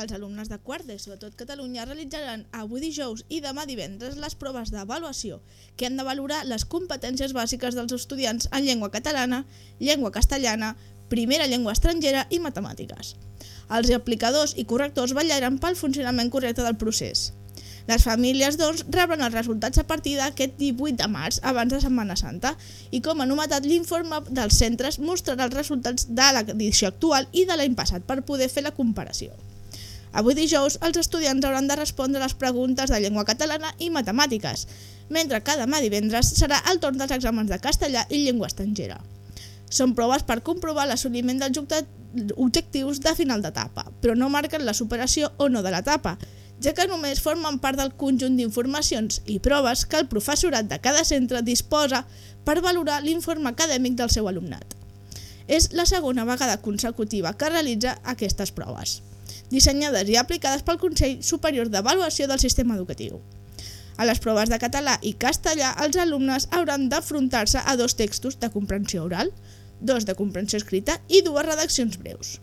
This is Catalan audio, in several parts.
Els alumnes de quart d'ESO de tot Catalunya realitzaran avui dijous i demà divendres les proves d'avaluació que han de valorar les competències bàsiques dels estudiants en llengua catalana, llengua castellana, primera llengua estrangera i matemàtiques. Els aplicadors i correctors vetllaran pel funcionament correcte del procés. Les famílies, doncs, rebran els resultats a partir d'aquest 18 de març, abans de Setmana Santa, i com a novetat l'informe dels centres mostrarà els resultats de l'edició actual i de l'any passat per poder fer la comparació. Avui dijous, els estudiants hauran de respondre les preguntes de llengua catalana i matemàtiques, mentre que demà divendres serà el torn dels exàmens de castellà i llengua estrangera. Són proves per comprovar l'assoliment dels objectius de final d'etapa, però no marquen la superació o no de l'etapa, ja que només formen part del conjunt d'informacions i proves que el professorat de cada centre disposa per valorar l'informe acadèmic del seu alumnat. És la segona vegada consecutiva que realitza aquestes proves dissenyades i aplicades pel Consell Superior d'Avaluació del Sistema Educatiu. A les proves de català i castellà, els alumnes hauran d'afrontar-se a dos textos de comprensió oral, dos de comprensió escrita i dues redaccions breus.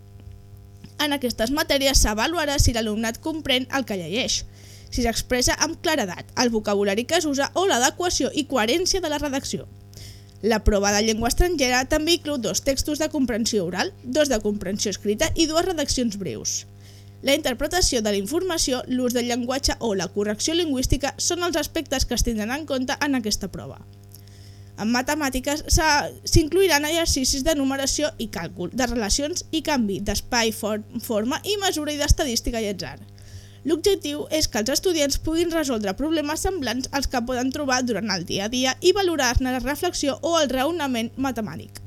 En aquestes matèries s'avaluarà si l'alumnat comprèn el que llegeix, si s'expressa amb claredat, el vocabulari que s'usa o l'adequació i coherència de la redacció. La prova de llengua estrangera també inclou dos textos de comprensió oral, dos de comprensió escrita i dues redaccions breus. La interpretació de la informació, l'ús del llenguatge o la correcció lingüística són els aspectes que es tindran en compte en aquesta prova. En matemàtiques s'incluiran exercicis de numeració i càlcul, de relacions i canvi d'espai, forma i mesura i d'estadística i atzar. L'objectiu és que els estudiants puguin resoldre problemes semblants als que poden trobar durant el dia a dia i valorar-ne la reflexió o el raonament matemàtic.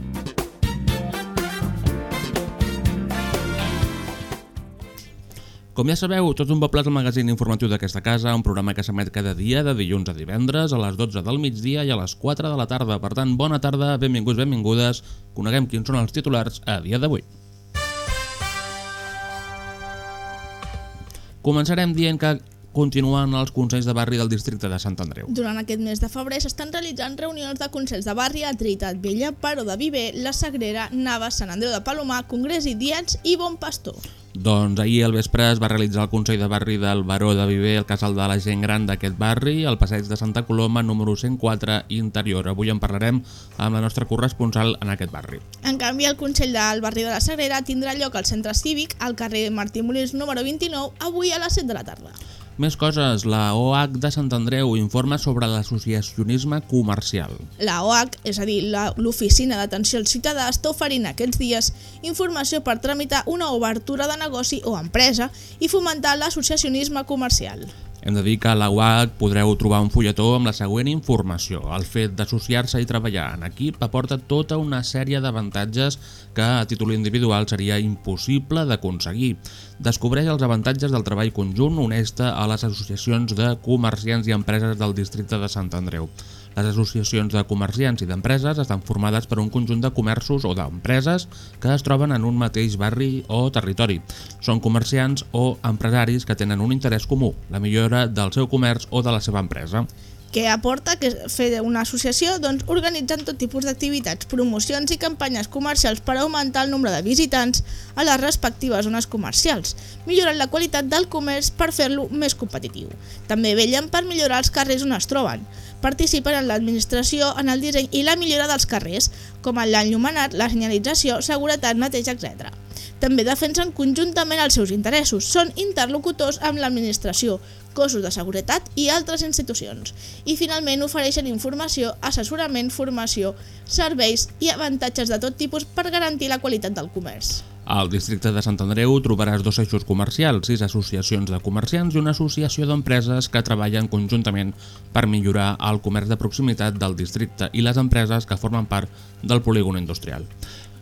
Com ja sabeu, tot un poble és el magazín informatiu d'aquesta casa, un programa que s'emet cada dia de dilluns a divendres a les 12 del migdia i a les 4 de la tarda. Per tant, bona tarda, benvinguts, benvingudes, coneguem quins són els titulars a dia d'avui. Començarem dient que continuen els Consells de Barri del districte de Sant Andreu. Durant aquest mes de febrer s'estan realitzant reunions de Consells de Barri a Trinitat Vella, Paró de Viver, La Sagrera, Navas, Sant Andreu de Palomar, Congrés i Diats i Bon Pastor. Doncs ahir al vespre es va realitzar el Consell de Barri del Baró de Viver, el casal de la gent gran d'aquest barri, al passeig de Santa Coloma, número 104, interior. Avui en parlarem amb la nostra corresponsal en aquest barri. En canvi, el Consell del Barri de la Sagrera tindrà lloc al centre cívic, al carrer Martí Molins número 29, avui a les 7 de la tarda. Més coses, la OH de Sant Andreu informa sobre l'associacionisme comercial. La OH, és a dir, l'Oficina d'Atenció al Ciutadà, està oferint aquests dies informació per tramitar una obertura de negoci o empresa i fomentar l'associacionisme comercial. Hem de dir que a la UAC podreu trobar un fulletó amb la següent informació. El fet d'associar-se i treballar en equip aporta tota una sèrie d'avantatges que a títol individual seria impossible d'aconseguir. Descobreix els avantatges del treball conjunt honesta a les associacions de comerciants i empreses del districte de Sant Andreu. Les associacions de comerciants i d'empreses estan formades per un conjunt de comerços o d'empreses que es troben en un mateix barri o territori. Són comerciants o empresaris que tenen un interès comú, la millora del seu comerç o de la seva empresa que aporta que fer una associació doncs, organitzant tot tipus d'activitats, promocions i campanyes comercials per augmentar el nombre de visitants a les respectives zones comercials, millorant la qualitat del comerç per fer-lo més competitiu. També vellen per millorar els carrers on es troben. Participen en l'administració, en el disseny i la millora dels carrers, com en l'enllumenat, la senyalització, seguretat, neteja, etc. També defensen conjuntament els seus interessos. Són interlocutors amb l'administració, cossos de seguretat i altres institucions. I finalment ofereixen informació, assessorament, formació, serveis i avantatges de tot tipus per garantir la qualitat del comerç. Al districte de Sant Andreu trobaràs dos eixos comercials, sis associacions de comerciants i una associació d'empreses que treballen conjuntament per millorar el comerç de proximitat del districte i les empreses que formen part del polígon industrial.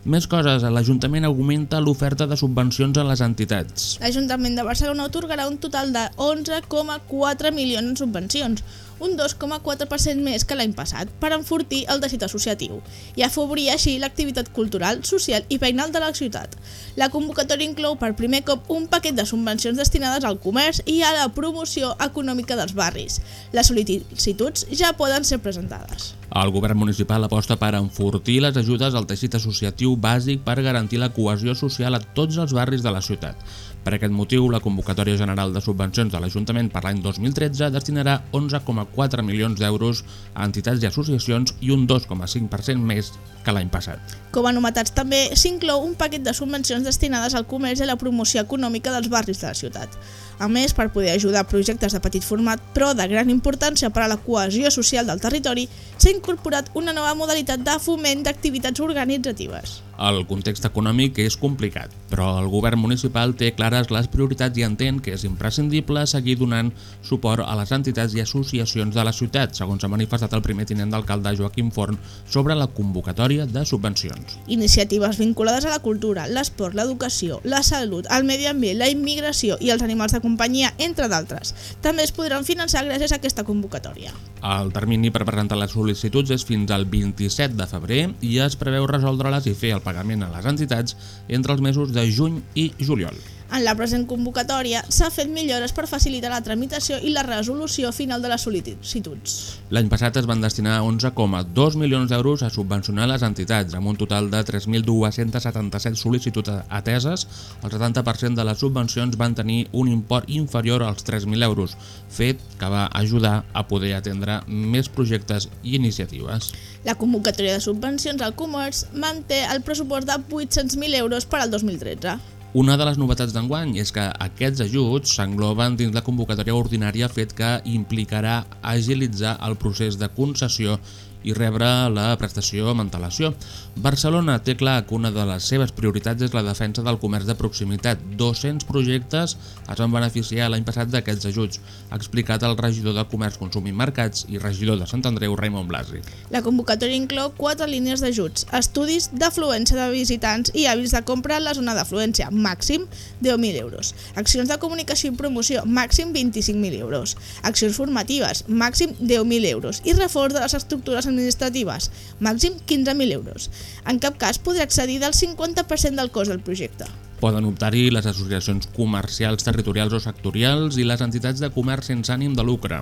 Més coses, l'Ajuntament augmenta l'oferta de subvencions a les entitats. L'Ajuntament de Barcelona otorgarà un total de 11,4 milions en subvencions, un 2,4% més que l'any passat, per enfortir el teixit associatiu i afavorir així l'activitat cultural, social i veïnal de la ciutat. La convocatòria inclou per primer cop un paquet de subvencions destinades al comerç i a la promoció econòmica dels barris. Les sol·licituds ja poden ser presentades. El govern municipal aposta per enfortir les ajudes al teixit associatiu bàsic per garantir la cohesió social a tots els barris de la ciutat. Per aquest motiu, la convocatòria general de subvencions de l'Ajuntament per l'any 2013 destinarà 11,4 milions d'euros a entitats i associacions i un 2,5% més que l'any passat. Com a novetats també s'inclou un paquet de subvencions destinades al comerç i a la promoció econòmica dels barris de la ciutat. A més, per poder ajudar projectes de petit format però de gran importància per a la cohesió social del territori, s'ha incorporat una nova modalitat de foment d'activitats organitzatives. El context econòmic és complicat, però el govern municipal té clares les prioritats i entén que és imprescindible seguir donant suport a les entitats i associacions de la ciutat, segons ha manifestat el primer tinent d'alcalde Joaquim Forn sobre la convocatòria de subvencions. Iniciatives vinculades a la cultura, l'esport, l'educació, la salut, el medi ambient, la immigració i els animals de companyia, entre d'altres, també es podran finançar gràcies a aquesta convocatòria. El termini per presentar les sol·licituds és fins al 27 de febrer i es preveu resoldre-les i fer el pagament a les entitats entre els mesos de juny i juliol. En la present convocatòria s'ha fet millores per facilitar la tramitació i la resolució final de les sol·licituds. L'any passat es van destinar 11,2 milions d'euros a subvencionar les entitats, amb un total de 3.277 sol·licituds ateses. El 70% de les subvencions van tenir un import inferior als 3.000 euros, fet que va ajudar a poder atendre més projectes i iniciatives. La convocatòria de subvencions al comerç manté el pressupost de 800.000 euros per al 2013. Una de les novetats d'enguany és que aquests ajuts s'engloben dins la convocatòria ordinària fet que implicarà agilitzar el procés de concessió i rebre la prestació amb antelació. Barcelona té clar que una de les seves prioritats és la defensa del comerç de proximitat. 200 projectes es van beneficiar l'any passat d'aquests ajuts, ha explicat el regidor de Comerç, Consum i Mercats i regidor de Sant Andreu, Raimon Blasi. La convocatòria inclou quatre línies d'ajuts, estudis d'afluència de visitants i hàbits de compra en la zona d'afluència, màxim 10.000 euros. Accions de comunicació i promoció, màxim 25.000 euros. Accions formatives, màxim 10.000 euros. I reforç de les estructures administratives, màxim 15.000 euros. En cap cas podrà accedir del 50% del cost del projecte. Poden optar-hi les associacions comercials territorials o sectorials i les entitats de comerç sense ànim de lucre.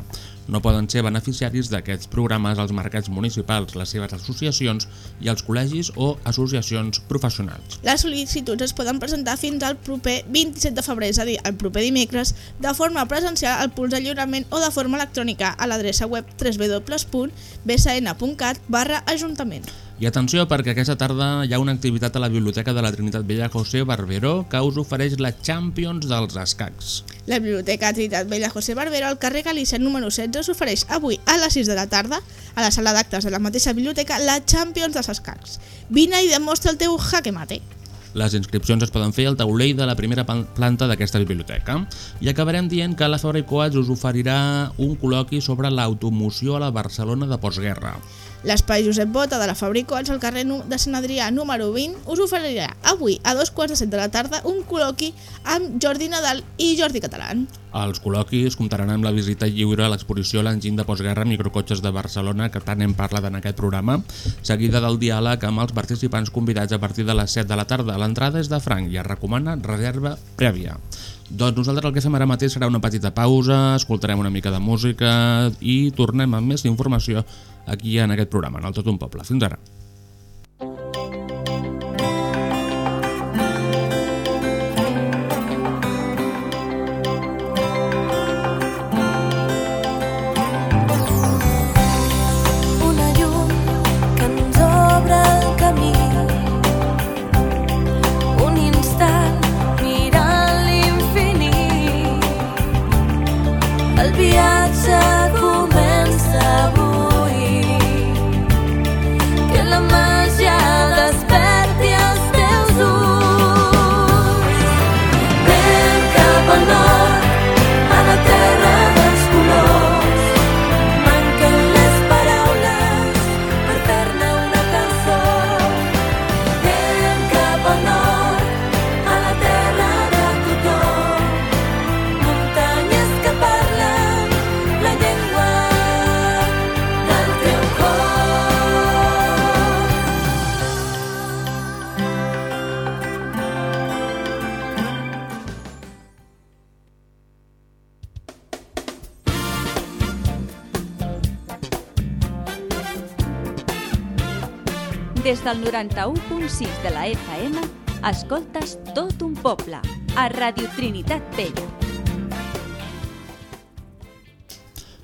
No poden ser beneficiaris d'aquests programes els mercats municipals, les seves associacions i els col·legis o associacions professionals. Les sol·licituds es poden presentar fins al proper 27 de febrer, és a dir, el proper dimecres, de forma presencial al punt de lliurament o de forma electrònica a l'adreça web www.bsn.cat barra ajuntament. I atenció perquè aquesta tarda hi ha una activitat a la Biblioteca de la Trinitat Vella José Barberó que us ofereix la Champions dels escacs. La Biblioteca Trinitat Vella José Barbero al carrer Galícia número 16 s'ofereix avui a les 6 de la tarda a la sala d'actes de la mateixa biblioteca la Champions dels escacs. Vine i demostra el teu jaque mate. Les inscripcions es poden fer al taulell de la primera planta d'aquesta biblioteca. I acabarem dient que la Fabra i Coats us oferirà un col·loqui sobre l'automoció a la Barcelona de postguerra. L'espai Josep Bota de la Fabricots al carrer de Sant Adrià número 20 us oferirà avui a dos quarts de set de la tarda un col·loqui amb Jordi Nadal i Jordi Catalán. Els col·loquis comptaran amb la visita lliure a l'exposició L'enginy de postguerra microcotxes de Barcelona, que tant hem parlat en aquest programa, seguida del diàleg amb els participants convidats a partir de les 7 de la tarda. L'entrada és de franc i es recomana reserva prèvia. Doncs nosaltres el que fem ara mateix serà una petita pausa, escoltarem una mica de música i tornem amb més informació aquí en aquest programa, en el Tot un Poble. Fins ara. Una marxa del 91.6 de la FM, escoltes tot un poble, a Radio Trinitat Vella.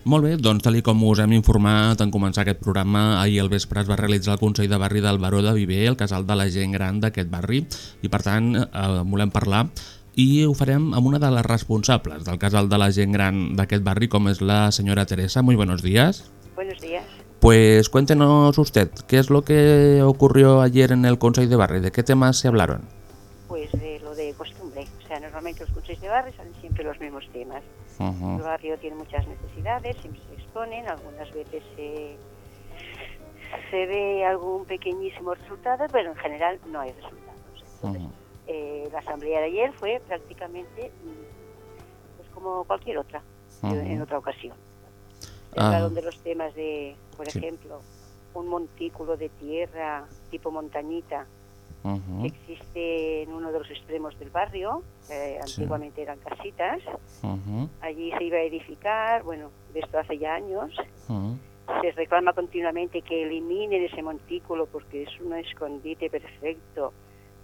Molt bé, doncs tal com us hem informat en començar aquest programa, ahir al vespre es va realitzar el Consell de Barri del Baró de Viver, el casal de la gent gran d'aquest barri, i per tant eh, volem parlar i ho farem amb una de les responsables del casal de la gent gran d'aquest barri, com és la senyora Teresa. Muy buenos días. Buenos días. Pues cuéntenos usted, ¿qué es lo que ocurrió ayer en el Consejo de Barri? ¿De qué temas se hablaron? Pues de lo de costumbre. O sea, normalmente los consejos de barrio salen siempre los mismos temas. El barrio tiene muchas necesidades, siempre se exponen, algunas veces se, se ve algún pequeñísimo resultado, pero en general no hay resultados. Entonces, eh, la asamblea de ayer fue prácticamente mm, pues como cualquier otra, en otra ocasión. Se Ah. de los temas de, por Sí. ejemplo, un montículo de tierra tipo montañita ujú, que existe en uno de los extremos del barrio, que Sí. antiguamente eran casitas. ujú, Allí se iba a edificar, bueno, de esto hace ya años. ujú, Se reclama continuamente que eliminen ese montículo porque es un escondite perfecto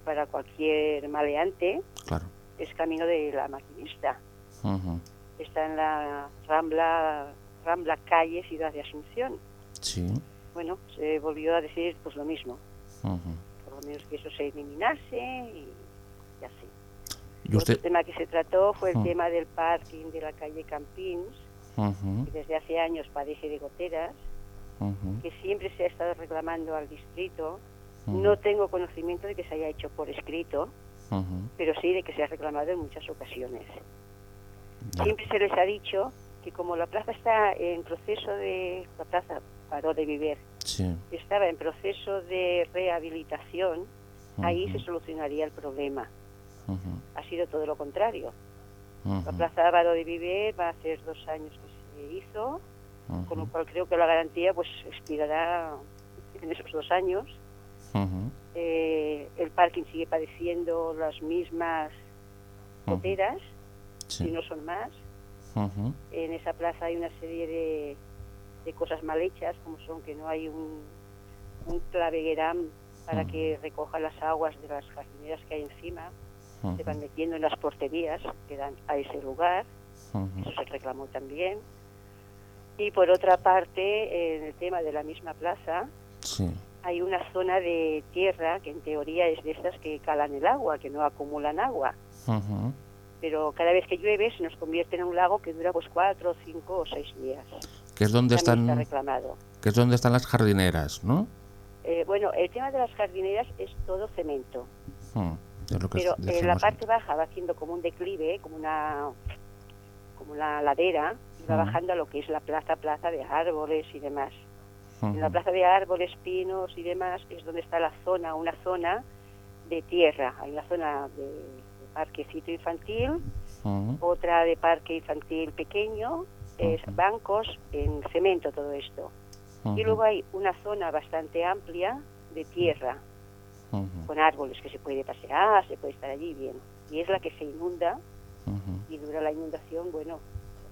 para cualquier maleante. Claro. Es camino de la maquinista. Está en la Rambla, Rambla Calle Ciudad de Asunción. Sí. Bueno, se volvió a decir pues lo mismo, por lo menos que eso se eliminase y, y así. ¿Y usted? Otro tema que se trató fue el tema del parking de la calle Campins, Ujú, que desde hace años padece de goteras, que siempre se ha estado reclamando al distrito. No tengo conocimiento de que se haya hecho por escrito, pero sí de que se ha reclamado en muchas ocasiones. Siempre se les ha dicho que como la plaza está en proceso de... La plaza paró de vivir, Sí. estaba en proceso de rehabilitación, ahí se solucionaría el problema. Ha sido todo lo contrario. La Plaza Ávaro de Viver va a hacer dos años que se hizo, con lo cual creo que la garantía pues expirará en esos dos años. Eh, el parking sigue padeciendo las mismas goteras, Sí. si no son más. En esa plaza hay una serie de, de cosas mal hechas, como son que no hay un, un clavegueram para que recoja las aguas de las jardineras que hay encima. Se van metiendo en las porterías que dan a ese lugar. eso se reclamó también. Y por otra parte, en el tema de la misma plaza, Sí. hay una zona de tierra que en teoría es de estas que calan el agua, que no acumulan agua. Pero cada vez que llueve se nos convierte en un lago que dura pues cuatro, cinco o seis días. Que es donde También está están, reclamado. que es donde están las jardineras, ¿no? Eh, bueno, el tema de las jardineras es todo cemento, Mm, es lo que pero en la parte baja va haciendo como un declive, como una como una ladera, y va Ujú. bajando a lo que es la plaza, plaza de árboles y demás. En la plaza de árboles, pinos y demás es donde está la zona, una zona de tierra. Hay una zona de parquecito infantil, otra de parque infantil pequeño, es bancos en cemento todo esto. Y luego hay una zona bastante amplia de tierra, con árboles que se puede pasear, se puede estar allí bien. Y es la que se inunda y dura la inundación, bueno,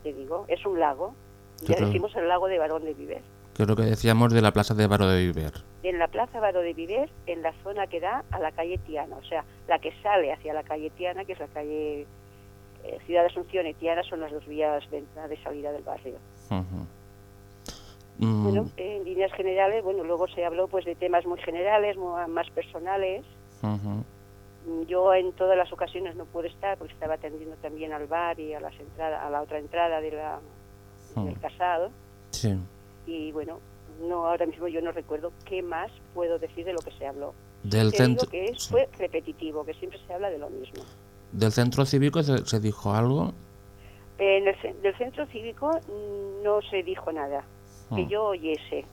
te digo, es un lago. Ya decimos el lago de Barón de Viver. Que es lo que decíamos de la plaza de Baro de Viver. en la Plaza Varo de Viver, en la zona que da a la calle Tiana, o sea, la que sale hacia la calle Tiana, que es la calle eh, Ciudad de Asunción y Tiana, son las dos vías de entrada y salida del barrio. Ujú. Mm, Bueno, en líneas generales, bueno, luego se habló pues de temas muy generales, más personales. Mm, Yo en todas las ocasiones no pude estar porque estaba atendiendo también al bar y a las entradas, a la otra entrada de la, en el Casal, Sí. Y bueno, no ahora mismo yo no recuerdo qué más puedo decir de lo que se habló. Del Te digo centro, que es- fue repetitivo, que siempre se habla de lo mismo. del centro cívico se, se dijo algo. En el, ce- del centro cívico mm, no se dijo nada, que Mm. yo oyese,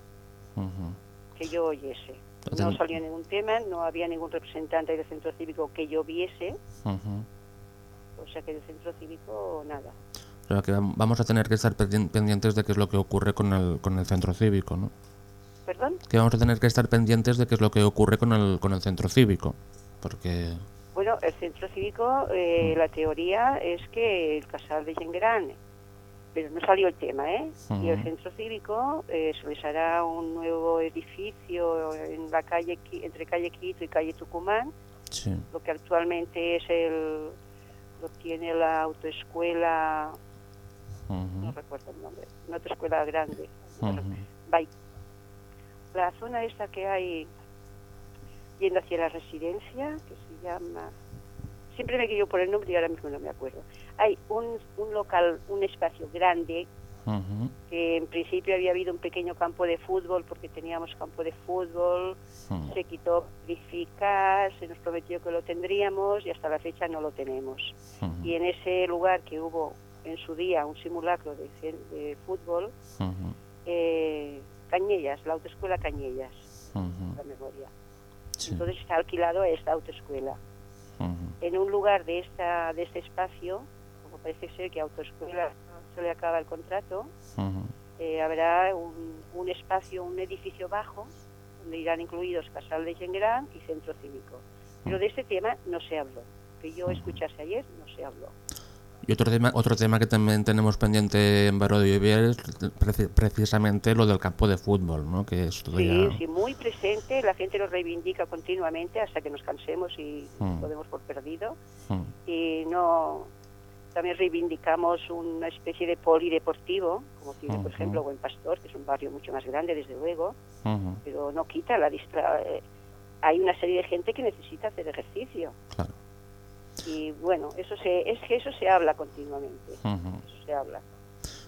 que yo oyese. No Ten- salió ningún tema, no había ningún representante del centro cívico que yo viese, o sea que del centro cívico nada. Que vam- vamos a tener que estar pendien- pendientes de qué es lo que ocurre con el, con el centro cívico, ¿no? ¿Perdón? Que vamos a tener que estar pendientes de qué es lo que ocurre con el, con el centro cívico. Porque... Bueno, el centro cívico, eh, Mm. la teoría es que el casal de Gengrán, pero no salió el tema, ¿eh? Y el Ujú. centro cívico eh, se les hará un nuevo edificio en la calle entre calle Quito y calle Tucumán, Sí. lo que actualmente es el lo tiene la autoescuela, no recuerdo el nombre, una autoescuela grande. Ujú. Bai- La zona esta que hay yendo hacia la residencia, que se llama... Siempre me guío por el nombre y ahora mismo no me acuerdo. Hay un, un local, un espacio grande, que en principio había habido un pequeño campo de fútbol, porque teníamos campo de fútbol, se quitó edificar, se nos prometió que lo tendríamos y hasta la fecha no lo tenemos. Y en ese lugar que hubo en su día un simulacro de, fútbol, eh, Cañellas, la autoescuela Cañellas, la memoria. Sí. Entonces está alquilado a esta autoescuela. En un lugar de esta de este espacio, como parece ser que a autoescuela se le acaba el contrato, eh, habrá un, un espacio, un edificio bajo, donde irán incluidos Casal de Gengrán y Centro Cívico. Pero de este tema no se habló. Que yo escuchase ayer, no se habló. Y otro tema, otro tema que también tenemos pendiente en Vivier es preci- precisamente lo del campo de fútbol, ¿no? Que es Sí, sí, muy presente, la gente lo reivindica continuamente hasta que nos cansemos y Mm. lo demos por perdido. Mm. Y no también reivindicamos una especie de polideportivo, como tiene, por Ujú. ejemplo, Buen Pastor, que es un barrio mucho más grande, desde luego, pero no quita la distra... eh, hay una serie de gente que necesita hacer ejercicio. Claro. Y bueno, eso se, es que eso se habla continuamente. Eso se habla.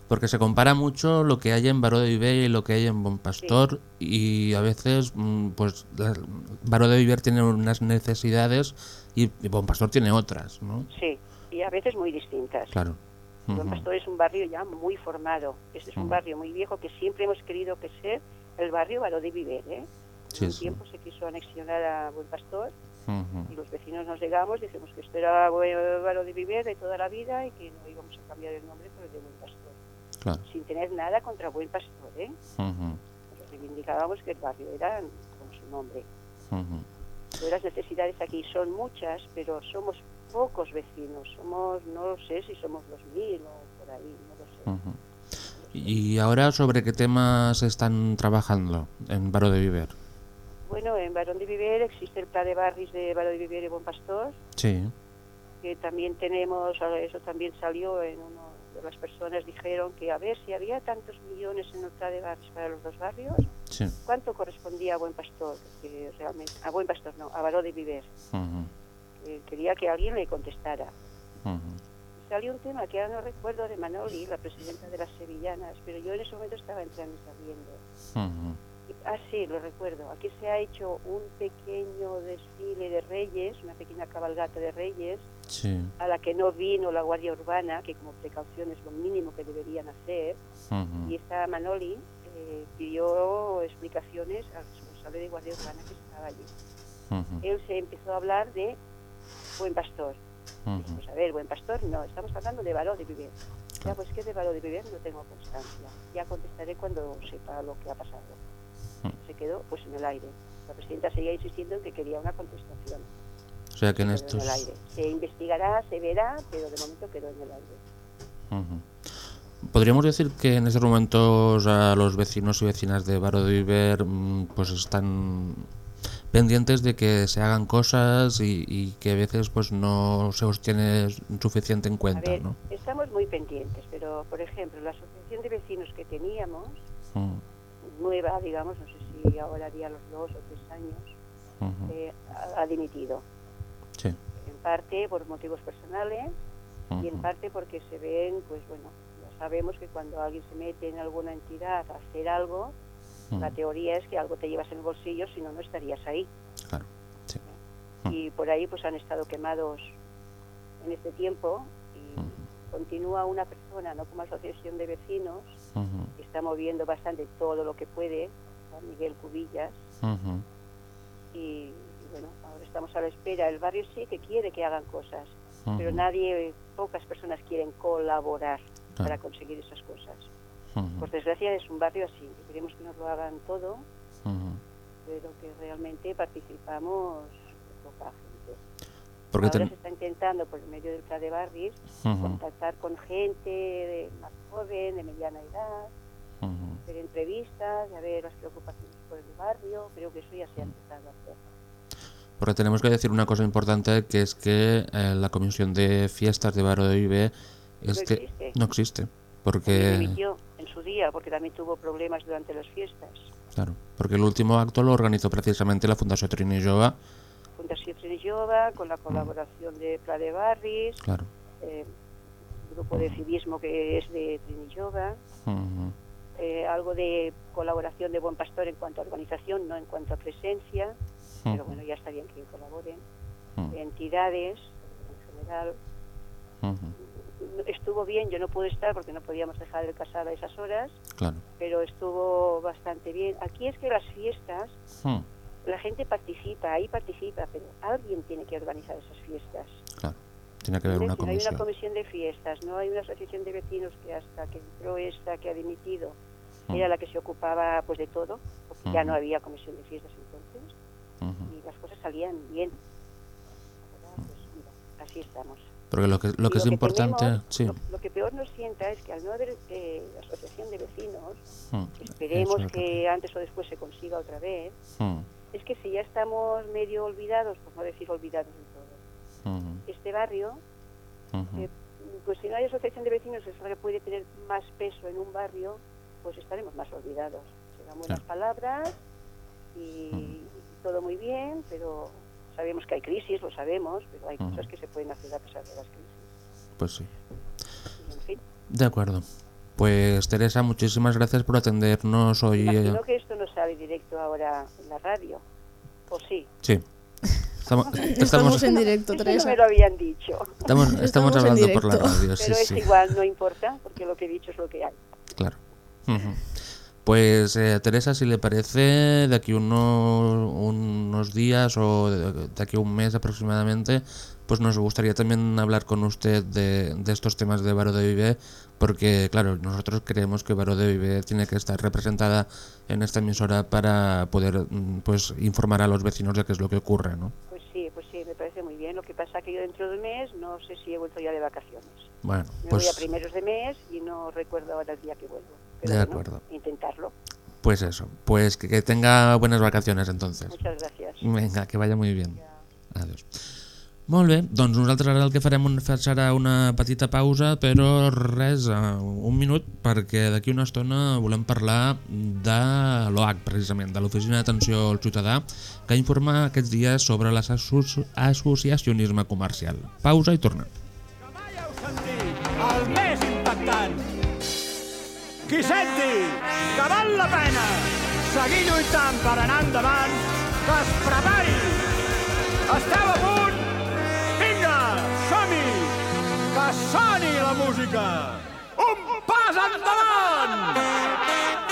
Porque se compara mucho lo que hay en Baró de Viver y lo que hay en Bon Pastor y a veces mm, pues Baró de Viver tiene unas necesidades y, Bon Pastor tiene otras, ¿no? Sí, y a veces muy distintas. Claro. Ujú. Pastor es un barrio ya muy formado. Este es un barrio muy viejo que siempre hemos querido que sea el barrio Baró de Viver. ¿eh? Sí, un sí. tiempo se quiso anexionar a Buen Pastor Ujú. y los vecinos nos llegamos, dijimos que esto era Baró de Viver de toda la vida y que no íbamos a cambiar el nombre por el de Buen Pastor. Claro. Sin tener nada contra Buen Pastor. ¿eh? Ujú. Nos reivindicábamos que el barrio era con su nombre. Pero las necesidades aquí son muchas, pero somos pocos vecinos. Somos, no sé si somos los mil o por ahí, no lo sé. Y ahora sobre qué temas están trabajando en Baró de Viver. Bueno, en Barón de Viver existe el plan de barris de Barón de Viver y Buen Pastor, Sí. que también tenemos, eso también salió en uno de las personas, dijeron que a ver si había tantos millones en el plan de barris para los dos barrios, Sí. ¿cuánto correspondía a Buen Pastor? Que realmente, a Buen Pastor no, a Barón de Viver. Ujú. Que quería que alguien le contestara. Ujú. Salió un tema que ahora no recuerdo de Manoli, la presidenta de las sevillanas, pero yo en ese momento estaba entrando y saliendo. Ujú. Ah, sí, lo recuerdo. Aquí se ha hecho un pequeño desfile de reyes, una pequeña cabalgata de reyes, Sí. a la que no vino la Guardia Urbana, que como precaución es lo mínimo que deberían hacer. Y esta Manoli eh, pidió explicaciones al responsable de Guardia Urbana que estaba allí. Él se empezó a hablar de Buen Pastor. Ujú. Pues a ver, Buen Pastor no, estamos hablando de Baró de Viver. Ya, pues que de Baró de Viver no tengo constancia. Ya contestaré cuando sepa lo que ha pasado. Se quedó pues en el aire. La presidenta seguía insistiendo en que quería una contestación. O sea que en estos... en el aire. Se investigará, se verá, pero de momento quedó en el aire. Podríamos decir que en estos momentos a los vecinos y vecinas de Viver mm, pues están pendientes de que se hagan cosas y, y que a veces pues no se os tiene suficiente en A cuenta, ver, ¿no? estamos muy pendientes, pero por ejemplo, la asociación de vecinos que teníamos, Mm, nueva, digamos, no sé si ahora haría los dos o tres años, eh, ha, ha dimitido. Sí. En parte por motivos personales y en parte porque se ven, pues bueno, las sabemos que cuando alguien se mete en alguna entidad a hacer algo, la teoría es que algo te llevas en el bolsillo, si no, no estarías ahí. Claro, sí. Y por ahí pues han estado quemados en este tiempo y continúa una persona, no como asociación de vecinos, que está moviendo bastante todo lo que puede, Miguel Cubillas, y, y bueno, ahora estamos a la espera. El barrio sí que quiere que hagan cosas, pero nadie, pocas personas quieren colaborar Claro. para conseguir esas cosas. ujú, Por desgracia es un barrio así, queremos que nos lo hagan todo, pero que realmente participamos poca gente. Porque Ahora se está intentando por el medio del Pla de Barris contactar con gente de más joven, de mediana edad. Hacer entrevistas, a ver las preocupaciones por el barrio, creo que eso ya se ha empezado a hacer. Porque tenemos que decir una cosa importante, que es que eh, la comisión de fiestas de Baro de es No que existe. no existe. Porque, emitió en su día, porque también tuvo problemas durante las fiestas. claro, porque el último acto lo organizó precisamente la Fundación Trini Jove, Fundació Trinillova, con la colaboración de Pla de Barris, claro. eh, grupo de civismo que es de Trinillova, eh, algo de colaboración de Buen Pastor en cuanto a organización, no en cuanto a presencia, pero bueno, ya está bien que colaboren. Entidades, en general, estuvo bien, yo no pude estar porque no podíamos dejar el casal a esas horas, Claro. pero estuvo bastante bien. Aquí es que las fiestas, la gente participa, ahí participa, pero alguien tiene que organizar esas fiestas. Claro. Tiene que haber una. No hay comisión. una comisión de fiestas, no hay una asociación de vecinos que hasta que entró esta que ha dimitido Mm. era la que se ocupaba pues de todo, porque ya no había comisión de fiestas entonces y las cosas salían bien. Ahora, pues, mira, así estamos. Porque lo que, lo que Y es importante, tenemos- sí. lo, lo que peor nos sienta es que al no haber eh, asociación de vecinos, ujú, esperemos es lo que antes o después se consiga otra vez, es que si ya estamos medio olvidados, por no decir olvidados ujú, este barrio ujú. eh, pues si no hay asociación de vecinos es la que puede tener más peso en un barrio, pues estaremos más olvidados. Serán buenas Claro. palabras y todo muy bien, pero sabemos que hay crisis, lo sabemos, pero hay cosas que se pueden hacer a pesar de las crisis. Pues sí. Y, en fin, De acuerdo. Pues Teresa, muchísimas gracias por atendernos hoy. eh, imagino que esto no sale directo ahora en la radio, ¿o sí? Sí. Estamos, Estamos estamos, en directo, Eso no Teresa. me lo habían dicho, estamos, estamos estamos en hablando por la radio, pero sí, es sí. igual, no importa, porque lo que he dicho es lo que hay. Claro. Pues eh, Teresa, si le parece, de aquí uno- unos días o de, de aquí a un mes aproximadamente, pues nos gustaría también hablar con usted de, de estos temas de Baro de Vive, porque claro, nosotros creemos que Baro de Vive tiene que estar representada en esta emisora para poder mm, pues informar a los vecinos de qué es lo que ocurre, ¿no? Pues sí, pues sí, me parece muy bien. Lo que pasa que yo dentro de un mes no sé si he vuelto ya de vacaciones. Bueno, Me voy a pues, primeros de mes y no recuerdo ahora el día que vuelvo. De bueno, acuerdo. intentarlo. pues eso, pues que, que tenga buenas vacaciones entonces. Muchas gracias. Vinga, que vaya muy bien. Adiós. Molt bé, doncs nosaltres ara el que farem serà una petita pausa, però res, eh, un minut, perquè d'aquí una estona volem parlar de l'OAC, precisament, de l'Oficina d'Atenció al Ciutadà, que informa aquests dies sobre l'associacionisme comercial. Pausa i tornem. Mai heu sentit el més impactant. Qui senti que val la pena seguir lluitant per anar endavant, que es prepari. Esteu a punt? Soni la música! Un pas endavant!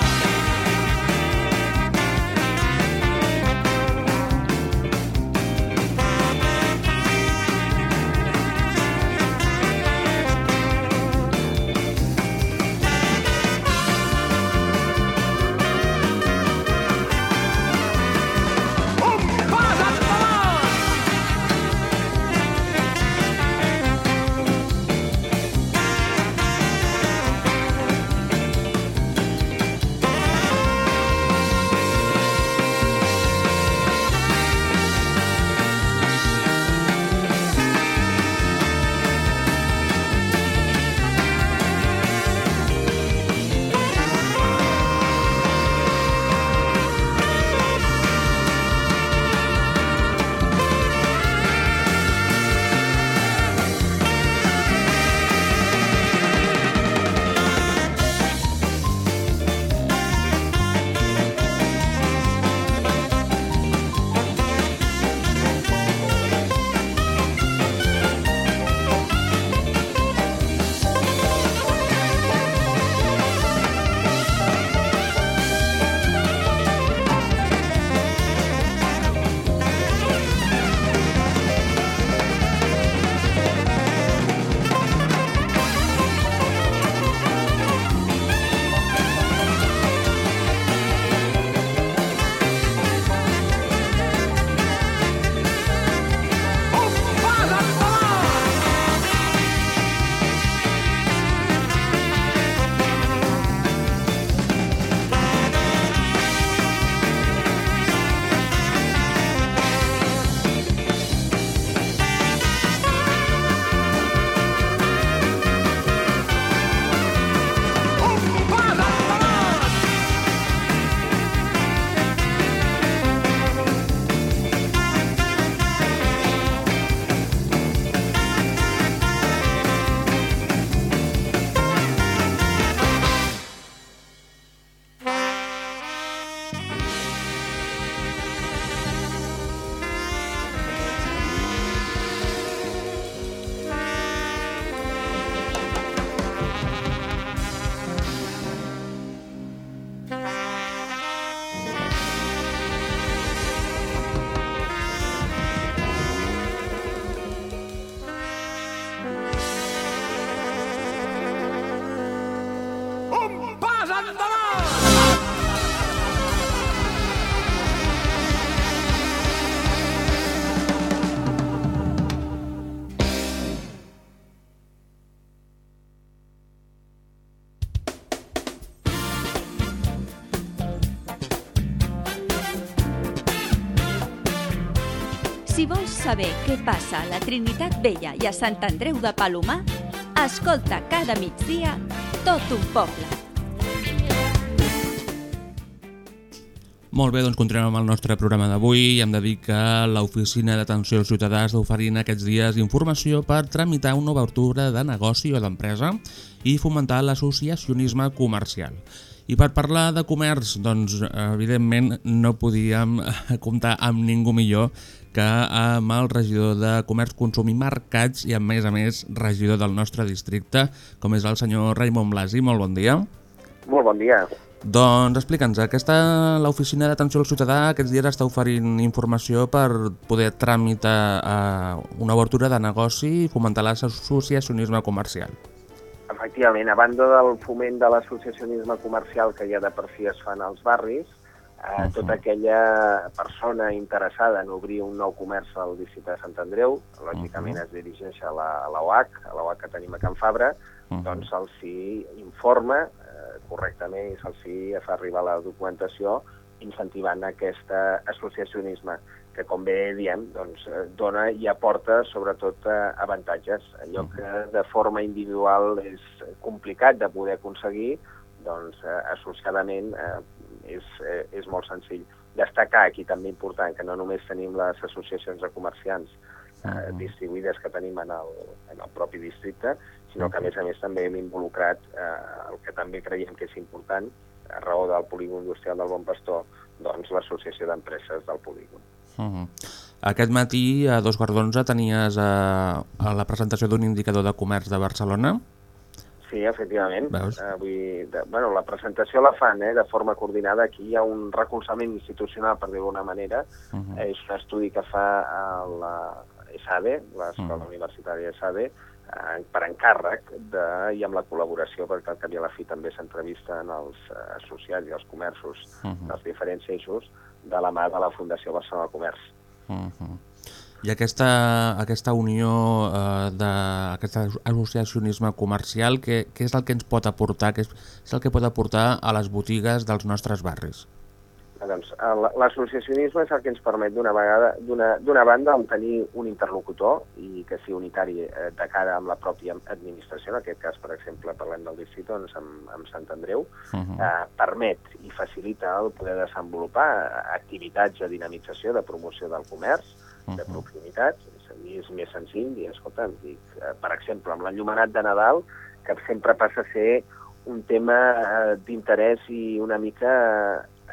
Saber què passa a la Trinitat Vella i a Sant Andreu de Palomar, escolta cada migdia tot un poble. Molt bé, doncs continuem amb el nostre programa d'avui i hem de dir que l'Oficina d'Atenció als Ciutadans oferint aquests dies informació per tramitar una obertura de negoci o d'empresa i fomentar l'associacionisme comercial. I per parlar de comerç, doncs, evidentment, no podíem comptar amb ningú millor que amb el regidor de Comerç, Consum i Mercats i, a més a més, regidor del nostre districte, com és el senyor Raimon Blasi. Molt bon dia. Molt bon dia. Doncs explica'ns, aquesta l'oficina d'atenció al ciutadà aquests dies està oferint informació per poder tramitar eh, una obertura de negoci i fomentar l'associacionisme comercial. Efectivament, a banda del foment de l'associacionisme comercial que ja de per si es fan als barris, eh, uh -huh. tota aquella persona interessada en obrir un nou comerç al districte de Sant Andreu, lògicament uh -huh. es dirigeix a la, a UAC que tenim a Can Fabra, uh -huh. doncs se'ls informa correctament i se'ls fa arribar la documentació incentivant aquest associacionisme que, com bé diem, doncs, eh, dona i aporta sobretot eh, avantatges. Allò que de forma individual és complicat de poder aconseguir, doncs eh, associadament eh, és, eh, és molt senzill. Destacar aquí també important que no només tenim les associacions de comerciants eh, distribuïdes que tenim en el, en el propi districte, sinó que a més a més també hem involucrat eh, el que també creiem que és important, a raó del polígon industrial del Bon Pastor, doncs l'associació d'empreses del polígon. Uh -huh. Aquest matí, a dos quarts d'onze, tenies a la presentació d'un indicador de comerç de Barcelona. Sí, efectivament. Veus? Uh, vull, de, bueno, la presentació la fan eh, de forma coordinada. Aquí hi ha un recolzament institucional, per dir-ho d'una manera. Uh -huh. És un estudi que fa la ESADE, l'Escola uh -huh. Universitària ESADE, eh, per encàrrec de, i amb la col·laboració, perquè al cap i a la fi també s'entrevisten els eh, associats i els comerços uh -huh. dels diferents eixos de la mà de la Fundació Barcelona Comerç. Uh -huh. I aquesta, aquesta unió, eh, d'aquest associacionisme comercial, què, què és el que ens pot aportar, què és, és el que pot aportar a les botigues dels nostres barris? Doncs l'associacionisme és el que ens permet d'una vegada, d'una banda, tenir un interlocutor i que sigui unitari eh, de cara amb la pròpia administració, en aquest cas, per exemple, parlem del districte, doncs amb, amb Sant Andreu, uh -huh. eh, permet i facilita el poder desenvolupar activitats de dinamització, de promoció del comerç, uh. De proximitat, és a dir, és més senzill, dir, escolta, dic, eh, per exemple, amb l'enllumenat de Nadal, que sempre passa a ser un tema eh, d'interès i una mica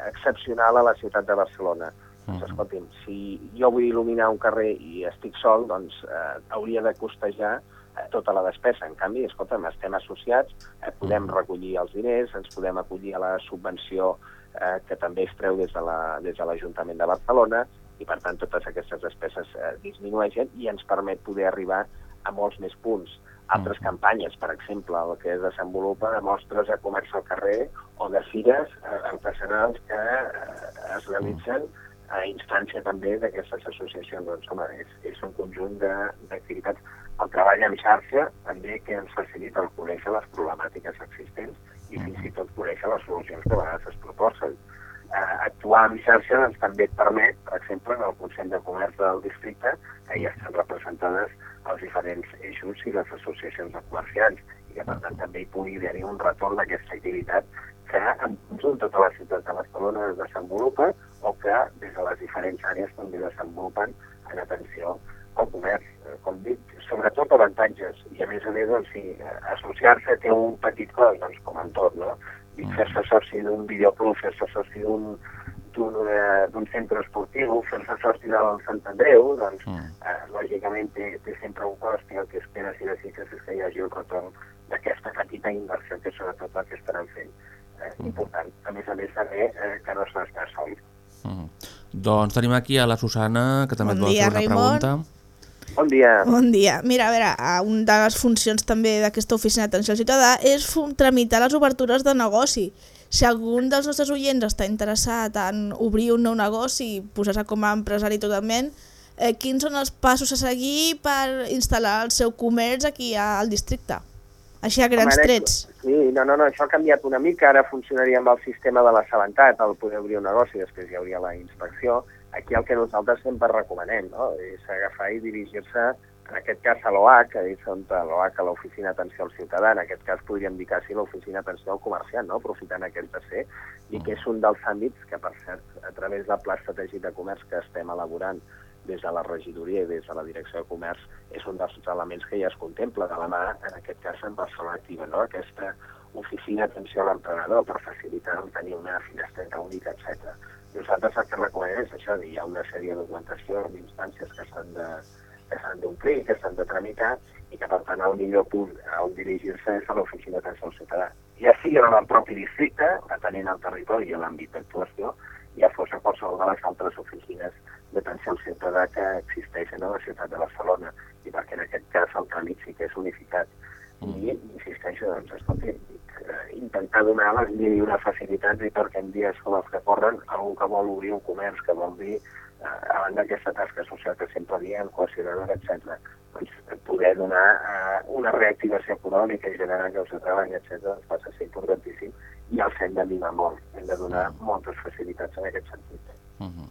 excepcional a la ciutat de Barcelona. Uh -huh. Doncs, escolti'm, si jo vull il·luminar un carrer i estic sol, doncs eh, hauria de costejar eh, tota la despesa. En canvi, escolta'm, estem associats, eh, podem recollir els diners, ens podem acollir a la subvenció eh, que també es treu des de l'Ajuntament la, de Barcelona, i per tant totes aquestes despeses eh, disminueixen i ens permet poder arribar a molts més punts altres campanyes, per exemple, el que es desenvolupa de mostres de comerç al carrer o de fires eh, artesanals que eh, es realitzen a instància també d'aquestes associacions. Doncs, home, és, és un conjunt d'activitats. El treball en xarxa també que ens facilita el conèixer les problemàtiques existents i fins i tot conèixer les solucions que a vegades es proposen. Eh, actuar en xarxa doncs, també et permet, per exemple, en el Consell de Comerç del districte, que ja estan representades els diferents eixos i les associacions de comerciants i que per tant també hi pugui haver un retorn d'aquesta activitat que en conjunt tota la ciutat de Barcelona es desenvolupa o que des de les diferents àrees també desenvolupen en atenció al comerç. Eh, com dic, sobretot avantatges i a més a més doncs, si associar-se té un petit cost doncs, com en tot, no? Fer-se soci d'un videoclub, fer-se soci d'un Eh, d'un centre esportiu, fer-se soci del Sant Andreu, doncs, mm. eh, lògicament té, té sempre un cost i el que esperes i desitges és que hi hagi un retorn d'aquesta petita inversió que sobretot el que estaran fent. Eh, mm. Important. A més a més, també eh, que no s'està sol. Mm. Doncs tenim aquí a la Susana, que també bon et vol dia, fer una Raimon. pregunta. Bon dia. Bon dia. Mira, a veure, una de les funcions també d'aquesta oficina d'atenció al ciutadà és tramitar les obertures de negoci si algun dels nostres oients està interessat en obrir un nou negoci i posar-se com a empresari totalment, eh, quins són els passos a seguir per instal·lar el seu comerç aquí al districte? Així a grans Home, trets. Sí, no, no, no, això ha canviat una mica, ara funcionaria amb el sistema de l'assabentat, el poder obrir un negoci, després hi hauria la inspecció. Aquí el que nosaltres sempre recomanem no? és agafar i dirigir-se en aquest cas a que és on l'OAC a l'Oficina d'Atenció al Ciutadà, en aquest cas podríem dir quasi l'Oficina d'Atenció al Comerciant, no? aprofitant aquest tercer, i que és un dels àmbits que, per cert, a través del Pla Estratègic de Comerç que estem elaborant des de la regidoria i des de la direcció de comerç, és un dels elements que ja es contempla de la mà, en aquest cas, en Barcelona Activa, no? aquesta oficina d'atenció a l'emprenedor per facilitar tenir una finestreta única, etc. Nosaltres el que recomanem és això, hi ha una sèrie de documentació d'instàncies que s'han de, que s'han d'omplir, que s'han de tramitar i que, per tant, el millor punt on dirigir-se és a l'oficina d'atenció al ciutadà. Ja sigui en el propi districte, atenent el territori i l'àmbit d'actuació, ja fos a qualsevol de les altres oficines d'atenció al ciutadà que existeixen a la ciutat de Barcelona i perquè en aquest cas el tràmit sí que és unificat. I insisteixo, doncs, escolti, intentar donar les mil i una facilitats i perquè en dies com els que corren, algú que vol obrir un comerç, que vol dir, eh, a banda d'aquesta tasca social que sempre diem, cohesionadora, etc., doncs, poder donar eh, una reactivació econòmica i generar llocs de treball, etc., doncs passa a ser importantíssim i els hem d'animar molt, hem de donar moltes facilitats en aquest sentit. Uh -huh.